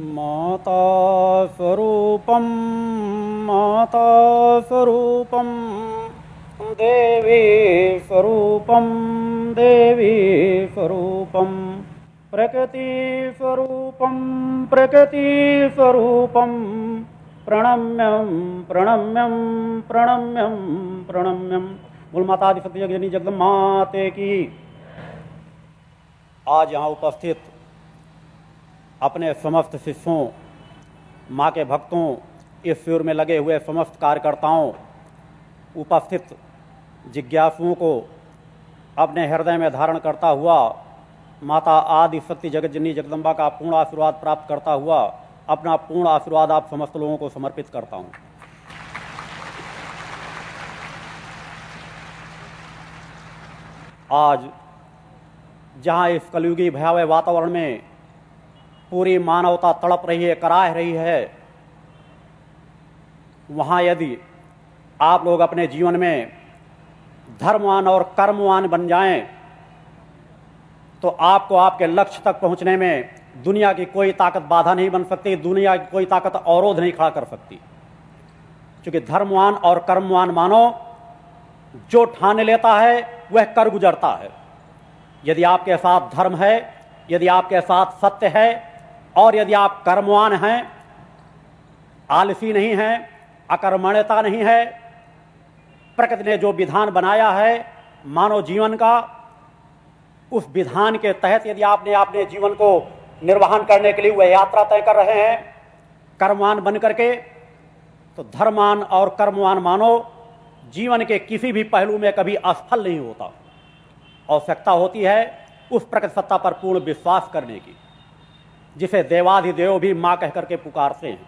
माता स्वरूपं माता स्वरूपं देवी स्वरूपं देवी स्वरूपं प्रकृतिस्वरूपं प्रकृतिस्वरूपं, प्रणम्यं प्रणम्यं प्रणम्यं प्रणम्यं। बोल माता आदि माते की। आज यहाँ उपस्थित अपने समस्त शिष्यों, माँ के भक्तों, इस शिविर में लगे हुए समस्त कार्यकर्ताओं, उपस्थित जिज्ञासुओं को अपने हृदय में धारण करता हुआ, माता आदि सत्य जगत जननी जगदम्बा का पूर्ण आशीर्वाद प्राप्त करता हुआ, अपना पूर्ण आशीर्वाद आप समस्त लोगों को समर्पित करता हूँ। आज, जहाँ इस कलयुगी भयावह वातावरण में पूरी मानवता तड़प रही है, कराह रही है। वहाँ यदि आप लोग अपने जीवन में धर्मवान और कर्मवान बन जाएँ तो आपको आपके लक्ष्य तक पहुँचने में दुनिया की कोई ताकत बाधा नहीं बन सकती, दुनिया की कोई ताकत अवरोध नहीं खड़ा कर सकती। क्योंकि धर्मवान और कर्मवान मानो, जो ठाने लेता है, वह कर गुजरता है। यदि आपके साथ धर्म है, यदि आपके साथ सत्य है और यदि आप कर्मवान हैं, आलसी नहीं हैं, अकर्मण्यता नहीं है, प्रकृति ने जो विधान बनाया है मानव जीवन का, उस विधान के तहत यदि आपने अपने जीवन को निर्वहन करने के लिए वह यात्रा तय कर रहे हैं, कर्मवान बन करके तो धर्मान और कर्मवान मानो जीवन के किसी भी पहलू में कभी असफल नहीं होता। आवश्यकता होती है उस प्रकृति सत्ता पर पूर्ण विश्वास करने की। जिसे देवाधिदेव भी माँ कहकर के पुकारते हैं।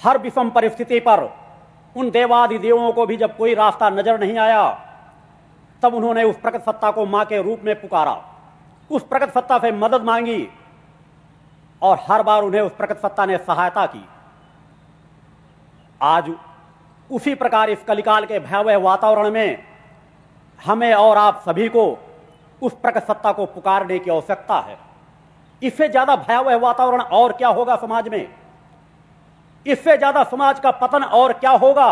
हर विषम परिस्थिति पर उन देवाधिदेवों को भी जब कोई रास्ता नज़र नहीं आया, तब उन्होंने उस प्रकट सत्ता को माँ के रूप में पुकारा। उस प्रकट सत्ता से मदद मांगी और हर बार उन्हें उस प्रकट सत्ता ने सहायता की। आज उसी प्रकार इस कलिकाल के भयावह वातावरण में हमें और आप सभी को उस प्रकट सत्ता को पुकारने की आवश्यकता है। इससे ज़्यादा भयावह वातावरण और क्या होगा समाज में? इससे ज़्यादा समाज का पतन और क्या होगा?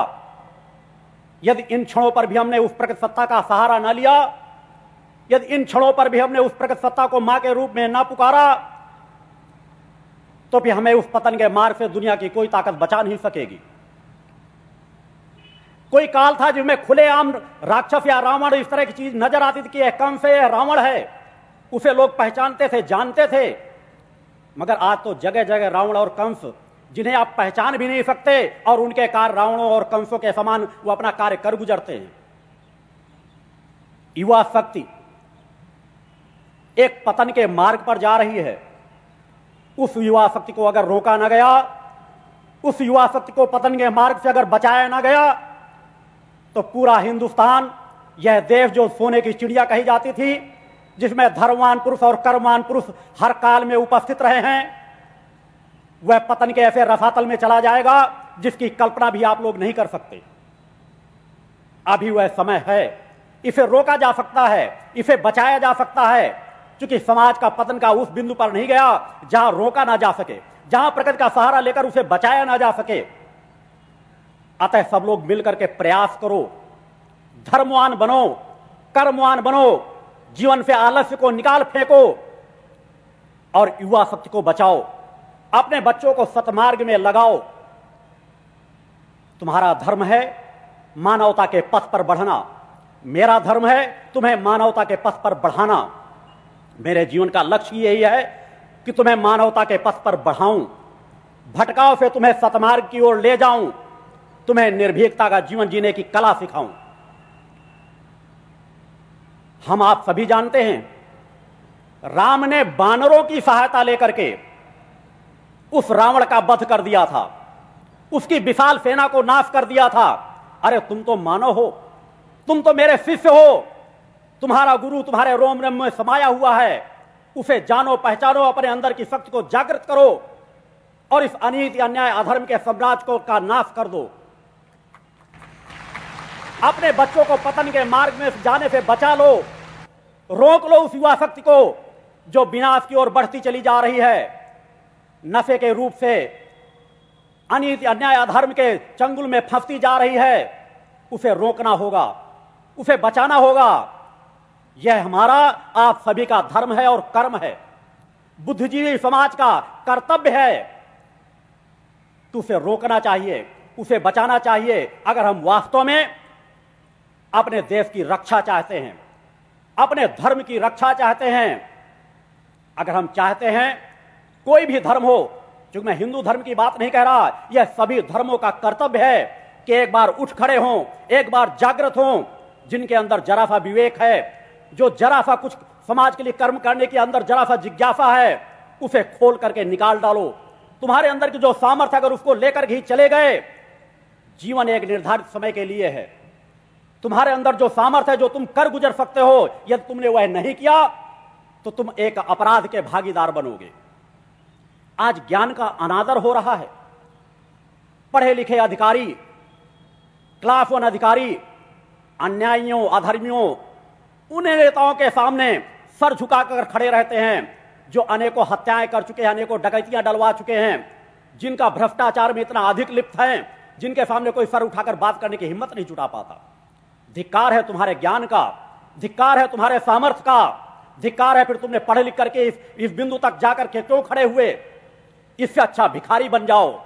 यदि इन क्षणों पर भी हमने उस प्रकृत सत्ता का सहारा ना लिया, यदि इन क्षणों पर भी हमने उस प्रकृत सत्ता को माँ के रूप में ना पुकारा तो फिर हमें उस पतन के मार्ग से दुनिया की कोई ताकत बचा नहीं सकेगी। कोई काल था जिसमें खुलेआम राक्षस या रावण इस तरह की चीज़ नज़र आती थी कि यह कंस है रावण है? उसे लोग पहचानते थे, जानते थे। मगर आज तो जगह जगह रावण और कंस, जिन्हें आप पहचान भी नहीं सकते, और उनके कार रावणों और कंसों के समान वो अपना कार्य कर गुजरते हैं। युवा शक्ति एक पतन के मार्ग पर जा रही है। उस युवा शक्ति को अगर रोका ना गया, उस युवा शक्ति को पतन के मार्ग से अगर बचाया ना गया तो पूरा हिंदुस्तान, यह देश जो सोने की चिड़िया कही जाती थी जिसमें धर्मवान पुरुष और कर्मवान पुरुष हर काल में उपस्थित रहे हैं, वह पतन के ऐसे रसातल में चला जाएगा जिसकी कल्पना भी आप लोग नहीं कर सकते। अभी वह समय है। इसे रोका जा सकता है, इसे बचाया जा सकता है, क्योंकि समाज का पतन का उस बिंदु पर नहीं गया जहाँ रोका ना जा सके, जहाँ प्रकृति का सहारा लेकर उसे बचाया ना जा सके। अतः सब लोग मिलकर के प्रयास करो। धर्मवान बनो, कर्मवान बनो जीवन से आलस्य को निकाल फेंको और युवा शक्ति को बचाओ। अपने बच्चों को सतमार्ग में लगाओ। तुम्हारा धर्म है मानवता के पथ पर बढ़ना। मेरा धर्म है तुम्हें मानवता के पथ पर बढ़ाना। मेरे जीवन का लक्ष्य यही है कि तुम्हें मानवता के पथ पर बढ़ाऊं। भटकाव से तुम्हें सतमार्ग की ओर ले जाऊँ। तुम्हें निर्भीकता का जीवन जीने की कला सिखाऊं। हम आप सभी जानते हैं, राम ने बानरों की सहायता लेकर के उस रावण का वध कर दिया था। उसकी विशाल सेना को नाश कर दिया था। अरे, तुम तो मानो हो, तुम तो मेरे शिष्य हो। तुम्हारा गुरु तुम्हारे रोम रम में समाया हुआ है। उसे जानो, पहचानो, अपने अंदर की शक्ति को जागृत करो और इस अनीति अन्याय अधर्म के साम्राज्य को का नाश कर दो। अपने बच्चों को पतन के मार्ग में जाने से बचा लो। रोक लो उस युवा शक्ति को, जो विनाश की ओर बढ़ती चली जा रही है। नफे के रूप से, अनित अन्याय अधर्म के चंगुल में फंसती जा रही है। उसे रोकना होगा, उसे बचाना होगा। यह हमारा, आप सभी का धर्म है और कर्म है। बुद्धिजीवी समाज का कर्तव्य है। तो उसे रोकना चाहिए, उसे बचाना चाहिए। अगर हम वास्तव में अपने देश की रक्षा चाहते हैं, अपने धर्म की रक्षा चाहते हैं। अगर हम चाहते हैं कोई भी धर्म हो क्योंकि मैं हिंदू धर्म की बात नहीं कह रहा, यह सभी धर्मों का कर्तव्य है कि एक बार उठ खड़े हों, एक बार जागृत हों, जिनके अंदर जरा सा विवेक है, जो जरा सा कुछ समाज के लिए कर्म करने के अंदर जरा सा जिज्ञासा है, उसे खोल करके निकाल डालो। तुम्हारे अंदर की जो सामर्थ्य अगर उसको लेकर ही चले गए, जीवन एक निर्धारित समय के लिए है। तुम्हारे अंदर जो सामर्थ्य है, जो तुम कर गुजर सकते हो, यदि तुमने वह नहीं किया तो तुम एक अपराध के भागीदार बनोगे। आज ज्ञान का अनादर हो रहा है। पढ़े लिखे अधिकारी, क्लास वन अधिकारी, अन्यायियों, अधर्मियों उन नेताओं के सामने सर झुकाकर खड़े रहते हैं, जो अनेकों हत्याएँ कर चुके हैं, अनेकों डकैतियाँ डलवा चुके हैं, जिनका भ्रष्टाचार में इतना अधिक लिप्त है, जिनके सामने कोई सर उठाकर बात करने की हिम्मत नहीं जुटा पाता। धिक्कार है तुम्हारे ज्ञान का धिक्कार है तुम्हारे सामर्थ्य का धिक्कार है फिर तुमने पढ़े लिख करके इस, इस बिंदु तक जाकर के क्यों खड़े हुए? इससे अच्छा भिखारी बन जाओ।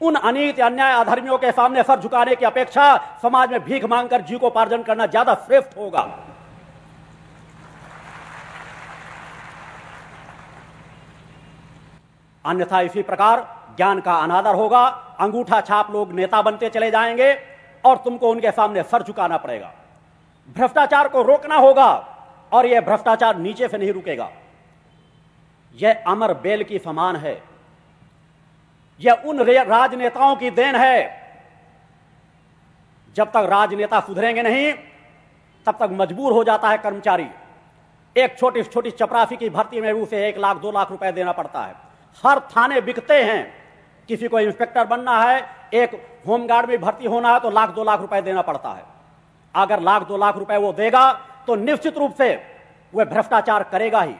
उन अनित अन्याय अधर्मियों के सामने सर झुकाने की अपेक्षा समाज में भीख मांगकर जीवोपार्जन करना ज़्यादा श्रेष्ठ होगा। अन्यथा इसी प्रकार ज्ञान का अनादर होगा अंगूठा छाप लोग नेता बनते चले जाएँगे। और तुमको उनके सामने सर झुकाना पड़ेगा। भ्रष्टाचार को रोकना होगा और यह भ्रष्टाचार नीचे से नहीं रुकेगा। यह अमर बेल की समान है। यह उन राजनेताओं की देन है। जब तक राजनेता सुधरेंगे नहीं, तब तक मजबूर हो जाता है कर्मचारी। एक छोटी छोटी चपरासी की भर्ती में उसे एक लाख, दो लाख रुपए देना पड़ता है। हर थाने बिकते हैं। किसी को इंस्पेक्टर बनना है एक होमगार्ड में भर्ती होना है तो लाख दो लाख रुपए देना पड़ता है। अगर लाख दो लाख रुपए वो देगा तो निश्चित रूप से वह भ्रष्टाचार करेगा ही,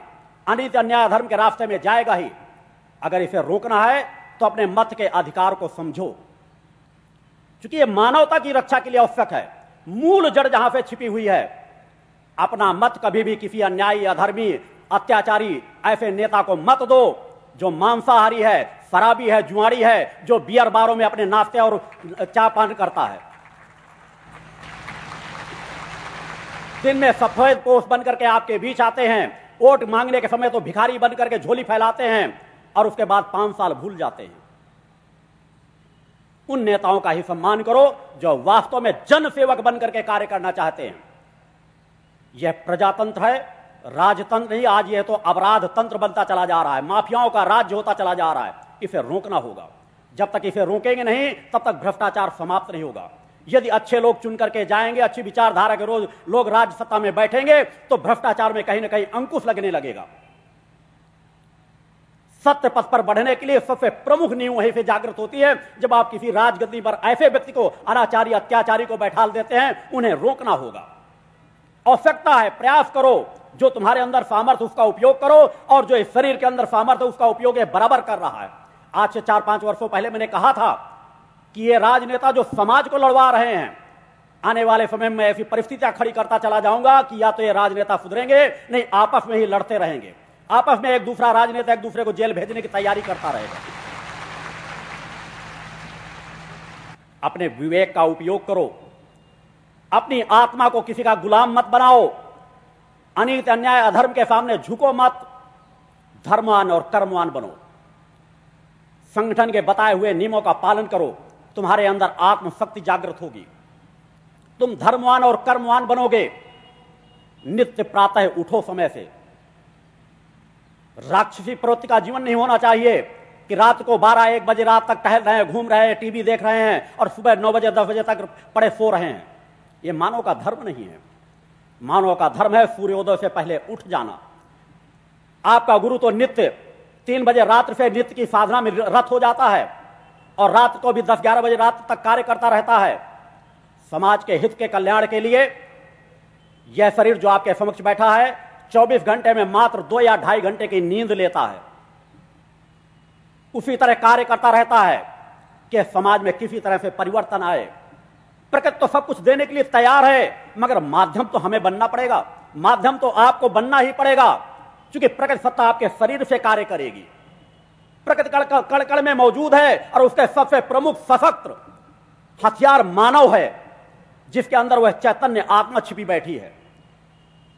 अनित अन्याय धर्म के रास्ते में जाएगा ही। अगर इसे रोकना है तो अपने मत के अधिकार को समझो। क्योंकि यह मानवता की रक्षा के लिए आवश्यक है, मूल जड़ जहाँ पे छिपी हुई है, अपना मत कभी भी किसी अन्यायी, अधर्मी, अत्याचारी, ऐसे नेता को मत दो जो मांसाहारी है शराबी है जुआड़ी है, जो बियर बारों में अपने नाश्ते और चाय पान करता है। दिन में सफ़ेद पोष बन करके आपके बीच आते हैं वोट मांगने के समय तो भिखारी बन करके झोली फैलाते हैं, और उसके बाद पाँच साल भूल जाते हैं। उन नेताओं का ही सम्मान करो, जो वास्तव में जन सेवक बन करके कार्य करना चाहते हैं। यह प्रजातंत्र है, राजतंत्र नहीं, आज यह तो अपराध तंत्र बनता चला जा रहा है, माफियाओं का राज्य होता चला जा रहा है। इसे रोकना होगा। जब तक इसे रोकेंगे नहीं, तब तक भ्रष्टाचार समाप्त नहीं होगा। यदि अच्छे लोग चुन करके जाएँगे, अच्छी विचारधारा के रोज लोग राज्य सत्ता में बैठेंगे तो भ्रष्टाचार में कहीं ना कहीं अंकुश लगने लगेगा। सत्य पथ पर बढ़ने के लिए सबसे प्रमुख नींव वहीं से जागृत होती है। जब आप किसी राजगद्दी पर ऐसे व्यक्ति को, अनाचारी, अत्याचारी को बैठा देते हैं, उन्हें रोकना होगा। आवश्यकता है, प्रयास करो। जो तुम्हारे अंदर सामर्थ्य, उसका उपयोग करो, और जो इस शरीर के अंदर सामर्थ्य, उसका उपयोग बराबर कर रहा है। आज से चार पाँच वर्षों पहले मैंने कहा था कि ये राजनेता जो समाज को लड़वा रहे हैं, आने वाले समय में ऐसी परिस्थितियाँ खड़ी करता चला जाऊँगा कि या तो ये राजनेता सुधरेंगे, नहीं, आपस में ही लड़ते रहेंगे। आपस में एक दूसरा राजनेता एक दूसरे को जेल भेजने की तैयारी करता रहेगा। अपने विवेक का उपयोग करो। अपनी आत्मा को किसी का गुलाम मत बनाओ। अनित अन्याय अधर्म के सामने झुको मत। धर्मवान और कर्मवान बनो। संगठन के बताए हुए नियमों का पालन करो, तुम्हारे अंदर आत्मशक्ति जागृत होगी। तुम धर्मवान और कर्मवान बनोगे। नित्य प्रातः उठो समय से। राक्षसी प्रवृत्ति का जीवन नहीं होना चाहिए कि रात को 12 एक बजे रात तक टहल रहे हैं, घूम रहे हैं, टीवी देख रहे हैं और सुबह 9 बजे 10 बजे तक पड़े सो रहे हैं। यह मानव का धर्म नहीं है। मानव का धर्म है सूर्योदय से पहले उठ जाना। आपका गुरु तो नित्य तीन बजे रात्र से नित्य की साधना में रथ हो जाता है और रात को भी दस ग्यारह बजे रात तक कार्य करता रहता है। समाज के हित के कल्याण के लिए यह शरीर जो आपके समक्ष बैठा है 24 घंटे में मात्र दो या ढाई घंटे की नींद लेता है। उसी तरह कार्य करता रहता है कि समाज में किसी तरह से परिवर्तन आए। प्रकृति तो सब कुछ देने के लिए तैयार है, मगर माध्यम तो हमें बनना पड़ेगा। माध्यम तो आपको बनना ही पड़ेगा। क्योंकि प्रकृति सत्ता आपके शरीर से कार्य करेगी। प्रकृति कड़ कड़ कड़ में मौजूद है और उसके सबसे प्रमुख सशस्त्र हथियार मानव है, जिसके अंदर वह चैतन्य आत्मा छिपी बैठी है।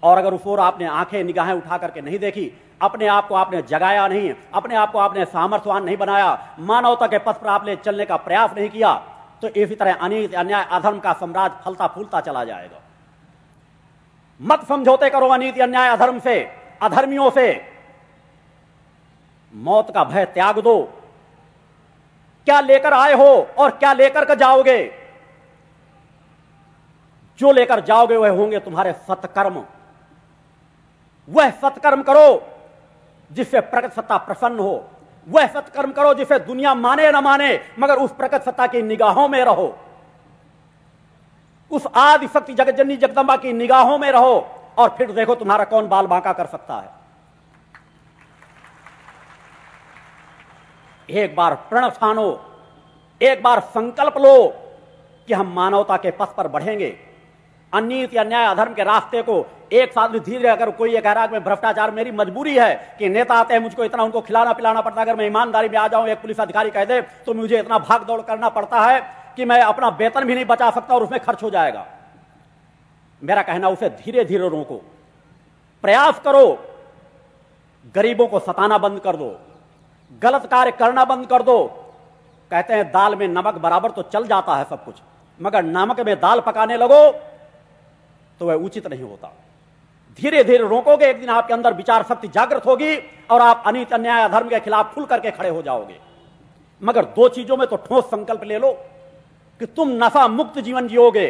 और अगर उस ओर आपने आँखें, निगाहें उठा करके नहीं देखी, अपने आप को आपने जगाया नहीं, अपने आप को आपने सामर्थ्यवान नहीं बनाया, मानवता के पथ पर आपने चलने का प्रयास नहीं किया तो इसी तरह अनित अन्याय, अधर्म का साम्राज्य फलता फूलता चला जाएगा। मत समझौते करो अनित अन्याय, अधर्म से। अधर्मियों से। मौत का भय त्याग दो। क्या लेकर आए हो और क्या लेकर कर जाओगे? जो लेकर जाओगे वह होंगे तुम्हारे सत्कर्म। वह सत्कर्म करो जिससे प्रकट सत्ता प्रसन्न हो। वह सत्कर्म करो जिसे दुनिया माने न माने, मगर उस प्रकट सत्ता की निगाहों में रहो। उस आदि शक्ति जगत जननी जगदम्बा की निगाहों में रहो। और फिर देखो तुम्हारा कौन बाल बांका कर सकता है। एक बार प्रण ठानो, एक बार संकल्प लो कि हम मानवता के पथ पर बढ़ेंगे। अनित या न्याय अधर्म के रास्ते को एक साथ में धीरे अगर कोई ये कह रहा है भ्रष्टाचार मेरी मजबूरी है कि नेता आते हैं, मुझको इतना उनको खिलाना पिलाना पड़ता है। अगर मैं ईमानदारी में आ जाऊँ, एक पुलिस अधिकारी कह दे तो मुझे इतना भाग दौड़ करना पड़ता है कि मैं अपना वेतन भी नहीं बचा सकता और उसमें खर्च हो जाएगा। मेरा कहना उसे धीरे धीरे रोको। प्रयास करो। गरीबों को सताना बंद कर दो। गलत कार्य करना बंद कर दो। कहते हैं, दाल में नमक बराबर तो चल जाता है सब कुछ, मगर नमक में दाल पकाने लगो तो वह उचित नहीं होता। धीरे धीरे रोकोगे, एक दिन आपके अंदर विचार शक्ति जागृत होगी और आप अनित, अन्याय धर्म के खिलाफ खुल करके खड़े हो जाओगे। मगर दो चीज़ों में तो ठोस संकल्प ले लो कि तुम नशा मुक्त जीवन जियोगे।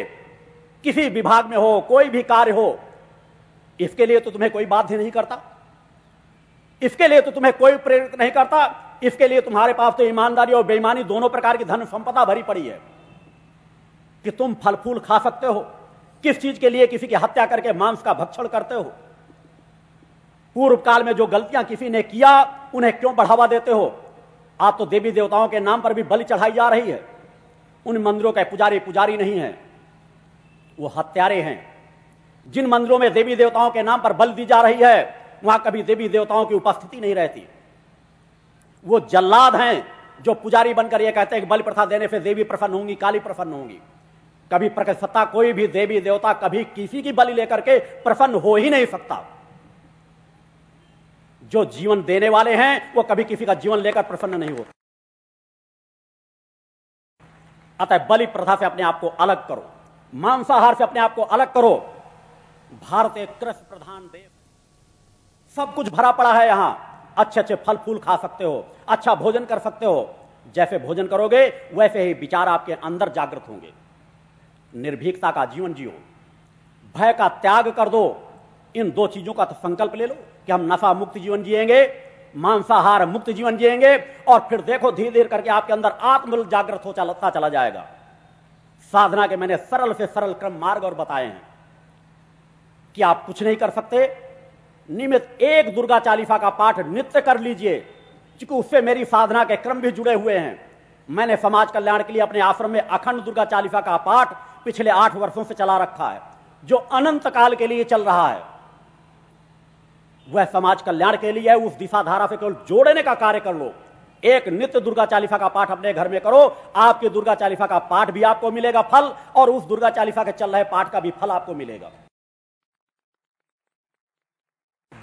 किसी विभाग में हो, कोई भी कार्य हो, इसके लिए तो तुम्हें कोई बाध्य नहीं करता। इसके लिए तो तुम्हें कोई प्रेरित नहीं करता। इसके लिए तुम्हारे पास तो ईमानदारी और बेईमानी दोनों प्रकार की धन संपदा भरी पड़ी है कि तुम फल फूल खा सकते हो, किस चीज़ के लिए किसी की हत्या करके मांस का भक्षण करते हो। पूर्व काल में जो गलतियाँ किसी ने किया, उन्हें क्यों बढ़ावा देते हो? आप तो देवी देवताओं के नाम पर भी बलि चढ़ाई जा रही है। उन मंदिरों के पुजारी पुजारी नहीं है। वो हत्यारे हैं। जिन मंदिरों में देवी देवताओं के नाम पर बल दी जा रही है, वहाँ कभी देवी देवताओं की उपस्थिति नहीं रहती। वो जल्लाद हैं, जो पुजारी बनकर ये कहते हैं कि बलि प्रथा देने से देवी प्रसन्न होंगी, काली प्रसन्न होंगी। कभी प्रकट सत्ता कोई भी देवी देवता कभी किसी की बलि लेकर के प्रसन्न हो ही नहीं सकता। जो जीवन देने वाले हैं, वो कभी किसी का जीवन लेकर प्रसन्न नहीं होता। अतः बलि प्रथा से अपने आप को अलग करो। मांसाहार से अपने आप को अलग करो। भारत एक कृषि प्रधान देश। सब कुछ भरा पड़ा है यहाँ। अच्छे अच्छे फल फूल खा सकते हो अच्छा भोजन कर सकते हो। जैसे भोजन करोगे, वैसे ही विचार आपके अंदर जागृत होंगे। निर्भीकता का जीवन जियो। भय का त्याग कर दो। इन दो चीज़ों का तो संकल्प ले लो कि हम नशा मुक्त जीवन जिएँगे, मांसाहार मुक्त जीवन जिएँगे और फिर देखो धीरे धीरे करके आपके अंदर आत्मबल जागृत हो चलता चला जाएगा। साधना के मैंने सरल से सरल क्रम मार्ग और बताए हैं कि आप कुछ नहीं कर सकते। नियमित एक दुर्गा चालीसा का पाठ नित्य कर लीजिए, क्योंकि उससे मेरी साधना के क्रम भी जुड़े हुए हैं। मैंने समाज कल्याण के लिए अपने आश्रम में अखंड दुर्गा चालीसा का पाठ पिछले आठ वर्षों से चला रखा है, जो अनंत काल के लिए चल रहा है। वह समाज कल्याण के लिए उस दिशा धारा से केवल जोड़ने का कार्य कर लो। एक नित्य दुर्गा चालीफा का पाठ अपने घर में करो। आपके दुर्गा चालीफा का पाठ भी आपको मिलेगा फल, और उस दुर्गा चालीफा के चल रहे पाठ का भी फल आपको मिलेगा।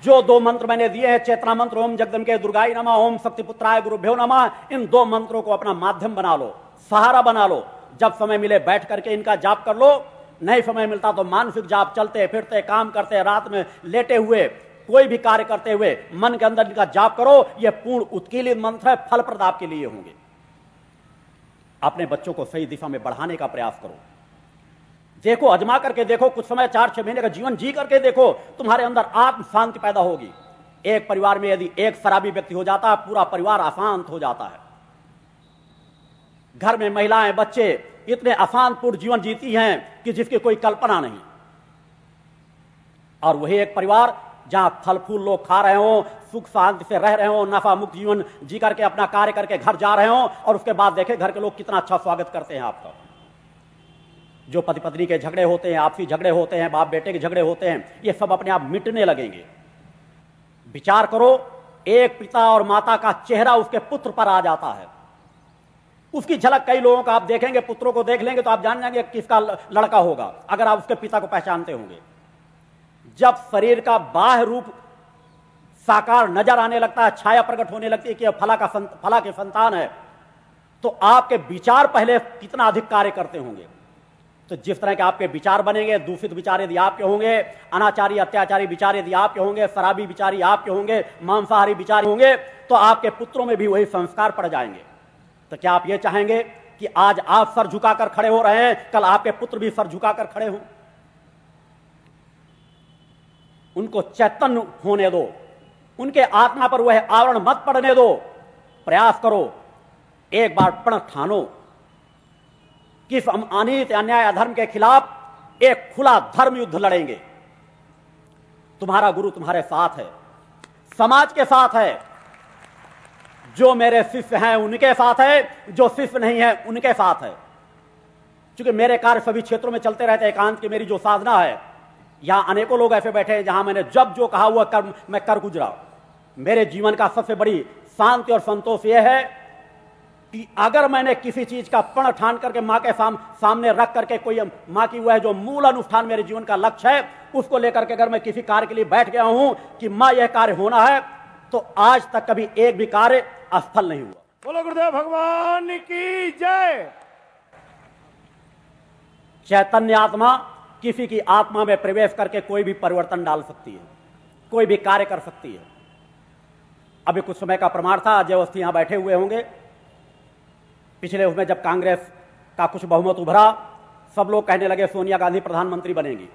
जो दो मंत्र मैंने दिए हैं, चेतना मंत्र, ओम जगदम के दुर्गाई नमा, ओम शक्तिपुत्राय गुरुभ्यो नमा, इन दो मंत्रों को अपना माध्यम बना लो, सहारा बना लो। जब समय मिले बैठ करके इनका जाप कर लो। नहीं समय मिलता तो मानसिक जाप, चलते, फिरते, काम करते, रात में लेटे हुए कोई भी कार्य करते हुए मन के अंदर इनका जाप करो यह पूर्ण उत्कीलित मंत्र है, फल प्रदाप के लिए होंगे। अपने बच्चों को सही दिशा में बढ़ाने का प्रयास करो। देखो, अजमा करके देखो, कुछ समय चार छह महीने का जीवन जी करके देखो, तुम्हारे अंदर आत्म शांति पैदा होगी। एक परिवार में यदि एक शराबी व्यक्ति हो जाता है पूरा परिवार अशांत हो जाता है। घर में महिलाएँ, बच्चे, इतने अशांतपूर्ण जीवन जीती हैं कि जिसकी कोई कल्पना नहीं। और वही एक परिवार जहाँ फल फूल लोग खा रहे हो, सुख शांति से रह रहे हो, नफा मुक्त जीवन जी करके अपना कार्य करके घर जा रहे हो, और उसके बाद देखे घर के लोग कितना अच्छा स्वागत करते हैं आपका। जो पति पत्नी के झगड़े होते हैं, आपसी झगड़े होते हैं बाप बेटे के झगड़े होते हैं, ये सब अपने आप मिटने लगेंगे। विचार करो, एक पिता और माता का चेहरा उसके पुत्र पर आ जाता है। उसकी झलक कई लोगों का आप देखेंगे, पुत्रों को देख लेंगे तो आप जान जाएँगे किसका लड़का होगा, अगर आप उसके पिता को पहचानते होंगे। जब शरीर का बाह्य रूप साकार नज़र आने लगता है छाया प्रकट होने लगती है कि फला का संत, फला के संतान है तो आपके विचार पहले कितना अधिक कार्य करते होंगे? तो जिस तरह के आपके विचार बनेंगे दूषित विचार यदि आपके होंगे अनाचारी अत्याचारी विचार यदि आपके होंगे शराबी विचारी आपके होंगे मांसाहारी विचार होंगे तो आपके पुत्रों में भी वही संस्कार पड़ जाएँगे। तो क्या आप ये चाहेंगे कि आज आप सर झुकाकर खड़े हो रहे हैं कल आपके पुत्र भी सर झुकाकर खड़े हों? उनको चैतन्य होने दो। उनके आत्मा पर वह आवरण मत पड़ने दो। प्रयास करो। एक बार प्रण ठानो। कि हम अनित अन्याय अधर्म के खिलाफ एक खुला धर्म युद्ध लड़ेंगे। तुम्हारा गुरु तुम्हारे साथ है। समाज के साथ है। जो मेरे शिष्य हैं उनके साथ है। जो शिष्य नहीं है उनके साथ है। क्योंकि मेरे कार्य सभी क्षेत्रों में चलते रहते एकांत की मेरी जो साधना है यहाँ अनेकों लोग ऐसे बैठे हैं जहाँ मैंने जब जो कहा हुआ कर मैं कर गुजरा। मेरे जीवन का सबसे बड़ी शांति और संतोष यह है कि अगर मैंने किसी चीज़ का पण ठान करके माँ के साम, सामने रख करके कोई माँ की वह जो मूल अनुष्ठान मेरे जीवन का लक्ष्य है उसको लेकर के अगर मैं किसी कार्य के लिए बैठ गया हूँ कि माँ यह कार्य होना है तो आज तक कभी एक भी कार्य असफल नहीं हुआ। बोलो गुरुदेव भगवान की जय। चैतन्य आत्मा किसी की आत्मा में प्रवेश करके कोई भी परिवर्तन डाल सकती है, कोई भी कार्य कर सकती है। अभी कुछ समय का प्रमाण था अजय अवस्थी यहाँ बैठे हुए होंगे। पिछले उसमें जब कांग्रेस का कुछ बहुमत उभरा, सब लोग कहने लगे, सोनिया गांधी प्रधानमंत्री बनेंगी।